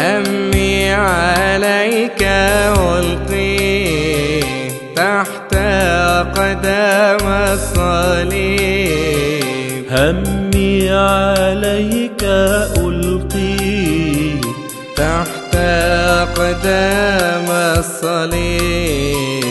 همي عليك ألقي تحت قدم الصليب. همي عليك ألقي تحت قدم الصليب.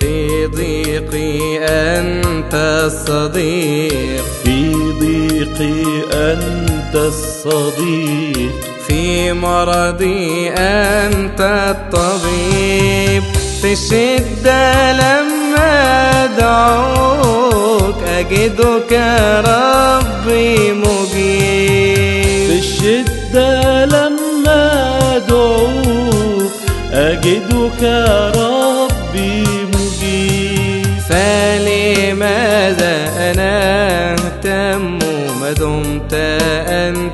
في ضيقي أنت الصديق. في ضيقي أنت الصديق. في مرضي أنت الطبيب. في الشدة لما أدعوك أجدك ربي مجيب. في الشدة لما أدعوك أجدك ربي مجيب. فلماذا أنا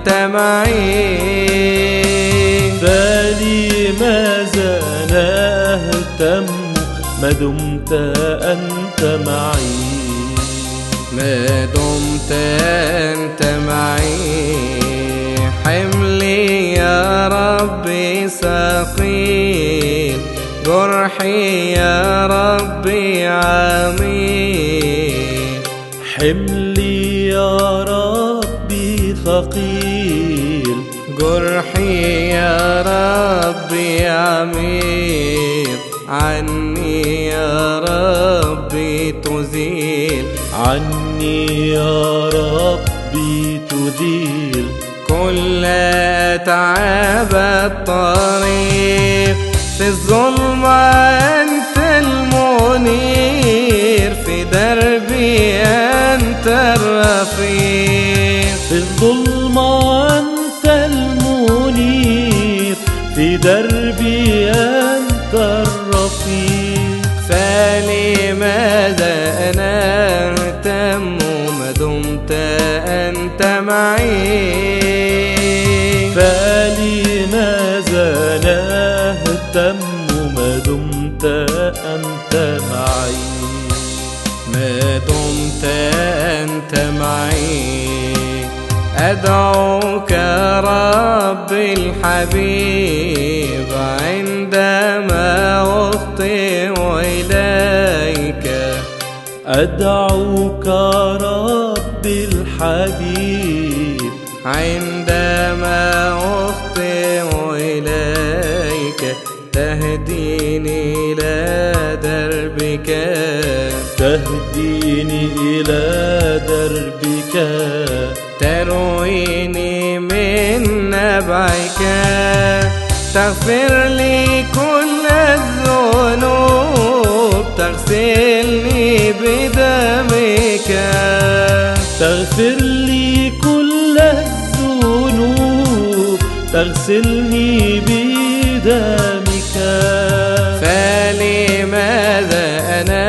أنت معي. فلماذا أنا أهتم ما دمت أنت معي. ما دمت أنت معي. حملي يا ربي ثقيل جرحي يا ربي عميق حملي يا ربي ثقيل جرحي يا ربي عميق عني يا ربي تزيل. عني يا ربي تذيل كل أتعاب الطريق في الظلم في دربي أنت الرفيق. فلماذا أنا أهتم ما دمت أنت معي؟ فلماذا لا أهتم ما دمت أنت معي؟ ما دمت أنت معي؟ أدعوك رب الحبيب عندما أخطئ إليك. أدعوك رب الحبيب عندما أخطئ إليك. تهديني إلى دربك. تهديني إلى دربك. من نبعك تغفر لي كل الذنوب تغسلني بدمك. تغفر لي كل الذنوب تغسلني بدمك. فلماذا أنا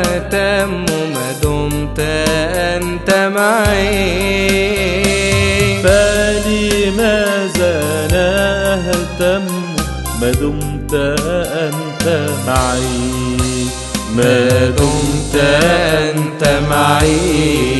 أهتم ما دمت أنت معي. أهتم ما دمت أنت معي. ما دمت أنت معي.